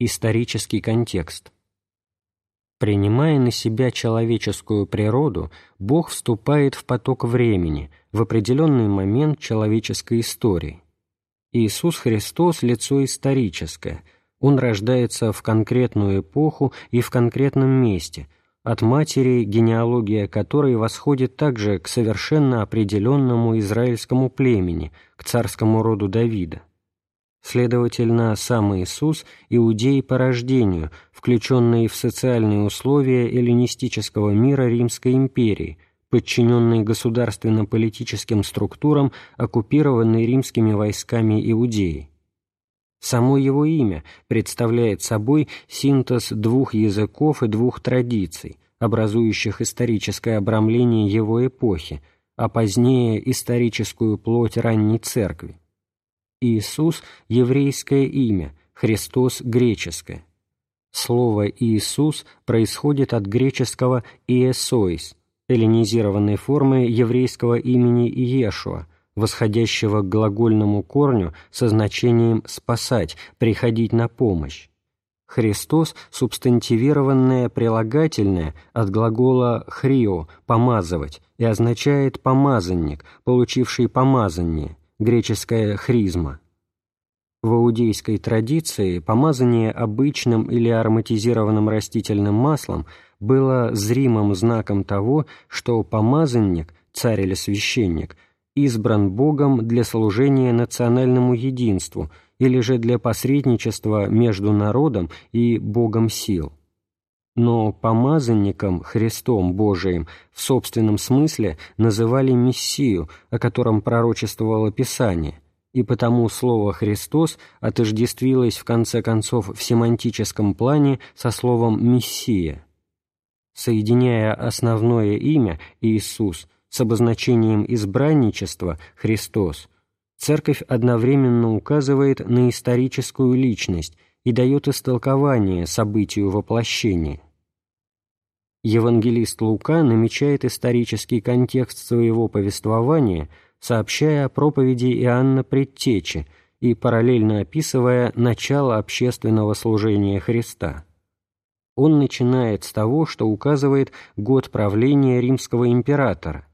Исторический контекст. Принимая на себя человеческую природу, Бог вступает в поток времени, в определенный момент человеческой истории. Иисус Христос – лицо историческое, Он рождается в конкретную эпоху и в конкретном месте, от матери, генеалогия которой восходит также к совершенно определенному израильскому племени, к царскому роду Давида. Следовательно, сам Иисус – иудей по рождению, включенный в социальные условия эллинистического мира Римской империи, подчиненный государственно-политическим структурам, оккупированной римскими войсками Иудеи. Само его имя представляет собой синтез двух языков и двух традиций, образующих историческое обрамление его эпохи, а позднее историческую плоть ранней церкви. Иисус – еврейское имя, Христос – греческое. Слово «Иисус» происходит от греческого «иесоис», эллинизированной формы еврейского имени Иешуа, восходящего к глагольному корню со значением «спасать», «приходить на помощь». Христос – субстантивированное прилагательное от глагола «хрио» – «помазывать» и означает «помазанник», получивший помазание – греческая хризма. В иудейской традиции помазание обычным или ароматизированным растительным маслом было зримым знаком того, что помазанник, царь или священник, избран Богом для служения национальному единству или же для посредничества между народом и Богом сил но помазанником Христом Божиим в собственном смысле называли Мессию, о котором пророчествовало Писание, и потому слово «Христос» отождествилось в конце концов в семантическом плане со словом «Мессия». Соединяя основное имя Иисус с обозначением избранничества Христос, Церковь одновременно указывает на историческую личность и дает истолкование событию воплощения. Евангелист Лука намечает исторический контекст своего повествования, сообщая о проповеди Иоанна Предтечи и параллельно описывая начало общественного служения Христа. Он начинает с того, что указывает год правления римского императора,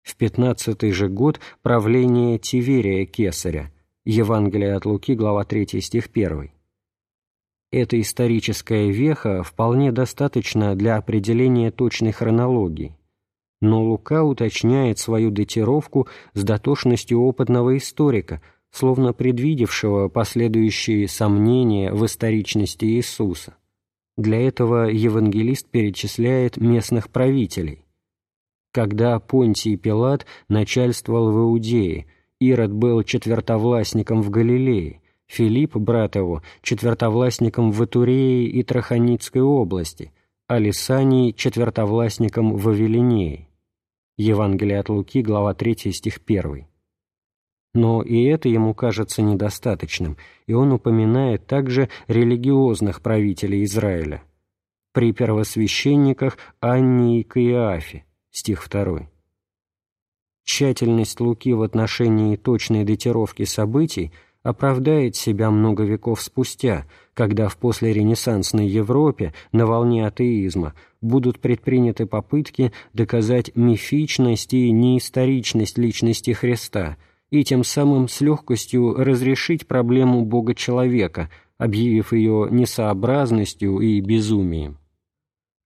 в пятнадцатый же год правления Тиверия Кесаря, Евангелие от Луки, глава 3, стих 1. Эта историческая веха вполне достаточна для определения точной хронологии, но Лука уточняет свою датировку с дотошностью опытного историка, словно предвидевшего последующие сомнения в историчности Иисуса. Для этого евангелист перечисляет местных правителей. Когда Понтий Пилат начальствовал в Иудее, Ирод был четвертовластником в Галилее, Филипп, брат его, четвертовластником в Итурее и Траханицкой области, а Лисаний – четвертовластником в Авелинее. Евангелие от Луки, глава 3, стих 1. Но и это ему кажется недостаточным, и он упоминает также религиозных правителей Израиля. При первосвященниках Анне и Каиафе, стих 2. Тщательность Луки в отношении точной датировки событий – оправдает себя много веков спустя, когда в послеренессансной Европе на волне атеизма будут предприняты попытки доказать мифичность и неисторичность личности Христа и тем самым с легкостью разрешить проблему Бога-человека, объявив ее несообразностью и безумием.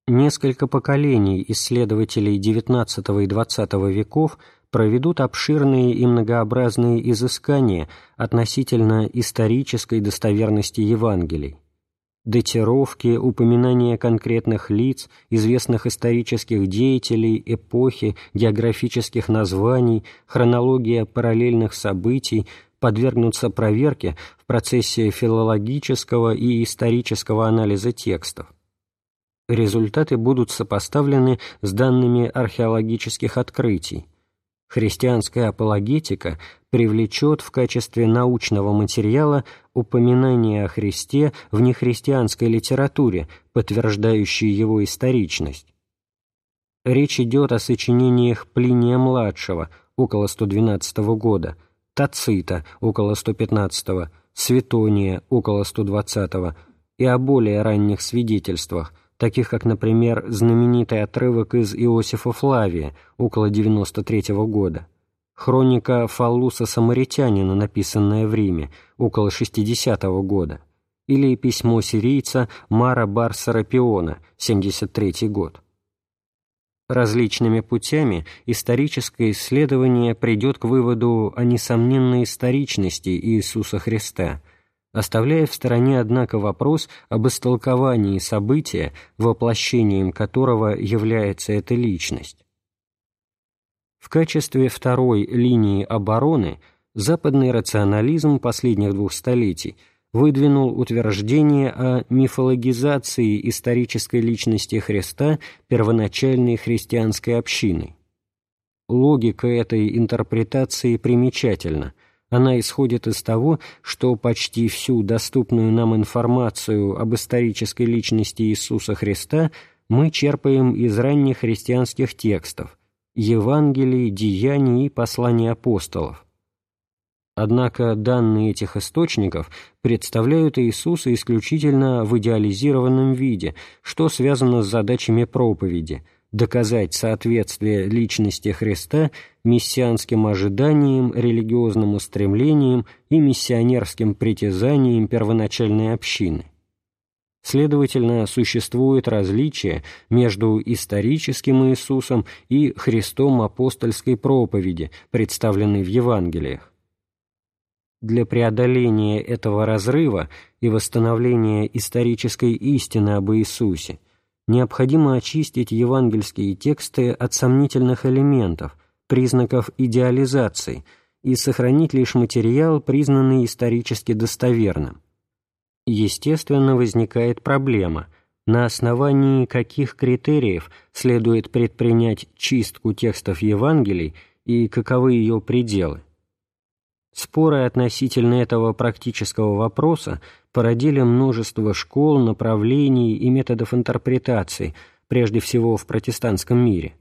Несколько поколений исследователей XIX и XX веков – проведут обширные и многообразные изыскания относительно исторической достоверности Евангелий. Датировки, упоминания конкретных лиц, известных исторических деятелей, эпохи, географических названий, хронология параллельных событий подвергнутся проверке в процессе филологического и исторического анализа текстов. Результаты будут сопоставлены с данными археологических открытий, христианская апологетика привлечет в качестве научного материала упоминания о Христе в нехристианской литературе, подтверждающие его историчность. Речь идет о сочинениях Плиния-младшего, около 112 года, Тацита, около 115, Светония, около 120, и о более ранних свидетельствах, таких как, например, знаменитый отрывок из Иосифа Флавия около 93 года, хроника Фаллуса Самаритянина, написанная в Риме около 60 года, или письмо сирийца Мара Барсарапиона, 73 год. Различными путями историческое исследование придет к выводу о несомненной историчности Иисуса Христа, оставляя в стороне, однако, вопрос об истолковании события, воплощением которого является эта личность. В качестве второй линии обороны западный рационализм последних двух столетий – выдвинул утверждение о мифологизации исторической личности Христа первоначальной христианской общиной. Логика этой интерпретации примечательна. Она исходит из того, что почти всю доступную нам информацию об исторической личности Иисуса Христа мы черпаем из ранних христианских текстов, Евангелий, Деяний и посланий апостолов, Однако данные этих источников представляют Иисуса исключительно в идеализированном виде, что связано с задачами проповеди – доказать соответствие личности Христа мессианским ожиданиям, религиозным устремлениям и миссионерским притязаниям первоначальной общины. Следовательно, существует различие между историческим Иисусом и Христом апостольской проповеди, представленной в Евангелиях. Для преодоления этого разрыва и восстановления исторической истины об Иисусе необходимо очистить евангельские тексты от сомнительных элементов, признаков идеализации и сохранить лишь материал, признанный исторически достоверным. Естественно, возникает проблема, на основании каких критериев следует предпринять чистку текстов Евангелий и каковы ее пределы. Споры относительно этого практического вопроса породили множество школ, направлений и методов интерпретации, прежде всего в протестантском мире.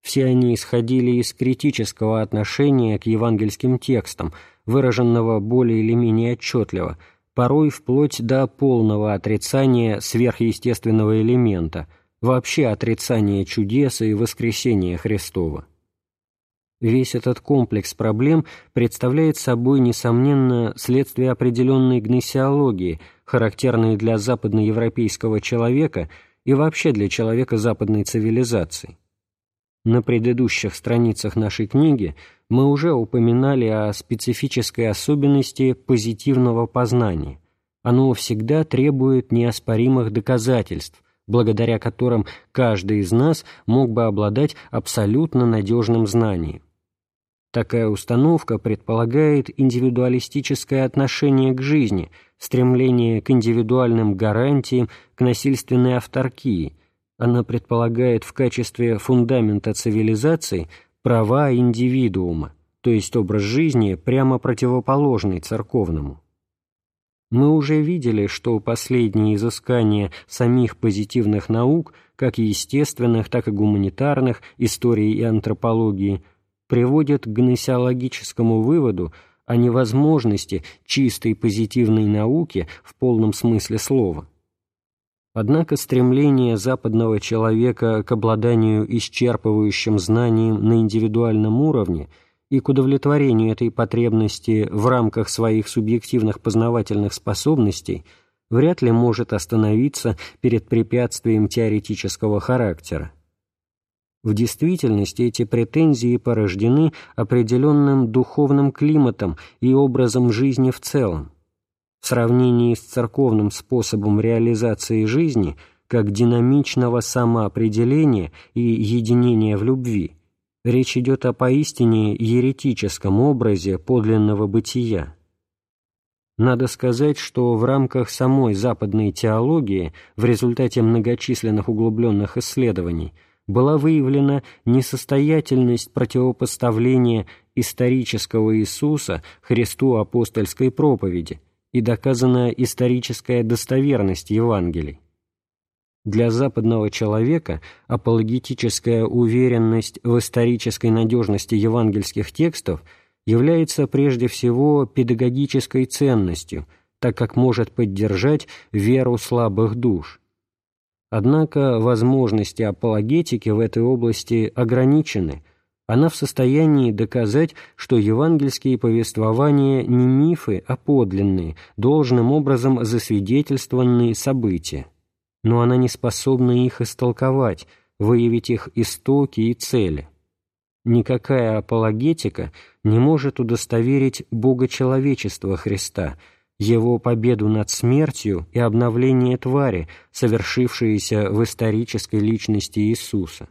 Все они исходили из критического отношения к евангельским текстам, выраженного более или менее отчетливо, порой вплоть до полного отрицания сверхъестественного элемента, вообще отрицания чудес и воскресения Христова. Весь этот комплекс проблем представляет собой, несомненно, следствие определенной гнесиологии, характерной для западноевропейского человека и вообще для человека западной цивилизации. На предыдущих страницах нашей книги мы уже упоминали о специфической особенности позитивного познания. Оно всегда требует неоспоримых доказательств, благодаря которым каждый из нас мог бы обладать абсолютно надежным знанием. Такая установка предполагает индивидуалистическое отношение к жизни, стремление к индивидуальным гарантиям, к насильственной авторкии. Она предполагает в качестве фундамента цивилизации права индивидуума, то есть образ жизни прямо противоположный церковному. Мы уже видели, что последние изыскания самих позитивных наук, как и естественных, так и гуманитарных, истории и антропологии – приводит к гносеологическому выводу о невозможности чистой позитивной науки в полном смысле слова. Однако стремление западного человека к обладанию исчерпывающим знанием на индивидуальном уровне и к удовлетворению этой потребности в рамках своих субъективных познавательных способностей вряд ли может остановиться перед препятствием теоретического характера. В действительности эти претензии порождены определенным духовным климатом и образом жизни в целом. В сравнении с церковным способом реализации жизни, как динамичного самоопределения и единения в любви, речь идет о поистине еретическом образе подлинного бытия. Надо сказать, что в рамках самой западной теологии, в результате многочисленных углубленных исследований – была выявлена несостоятельность противопоставления исторического Иисуса Христу апостольской проповеди и доказана историческая достоверность Евангелий. Для западного человека апологетическая уверенность в исторической надежности евангельских текстов является прежде всего педагогической ценностью, так как может поддержать веру слабых душ. Однако возможности апологетики в этой области ограничены. Она в состоянии доказать, что евангельские повествования не мифы, а подлинные, должным образом засвидетельствованные события. Но она не способна их истолковать, выявить их истоки и цели. Никакая апологетика не может удостоверить богочеловечество Христа – его победу над смертью и обновление твари, совершившиеся в исторической личности Иисуса.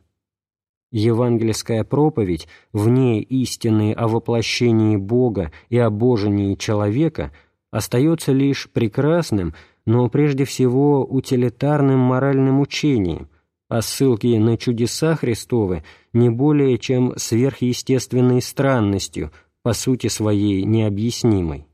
Евангельская проповедь, вне истины о воплощении Бога и о человека, остается лишь прекрасным, но прежде всего утилитарным моральным учением, а ссылки на чудеса Христовы не более чем сверхъестественной странностью, по сути своей необъяснимой.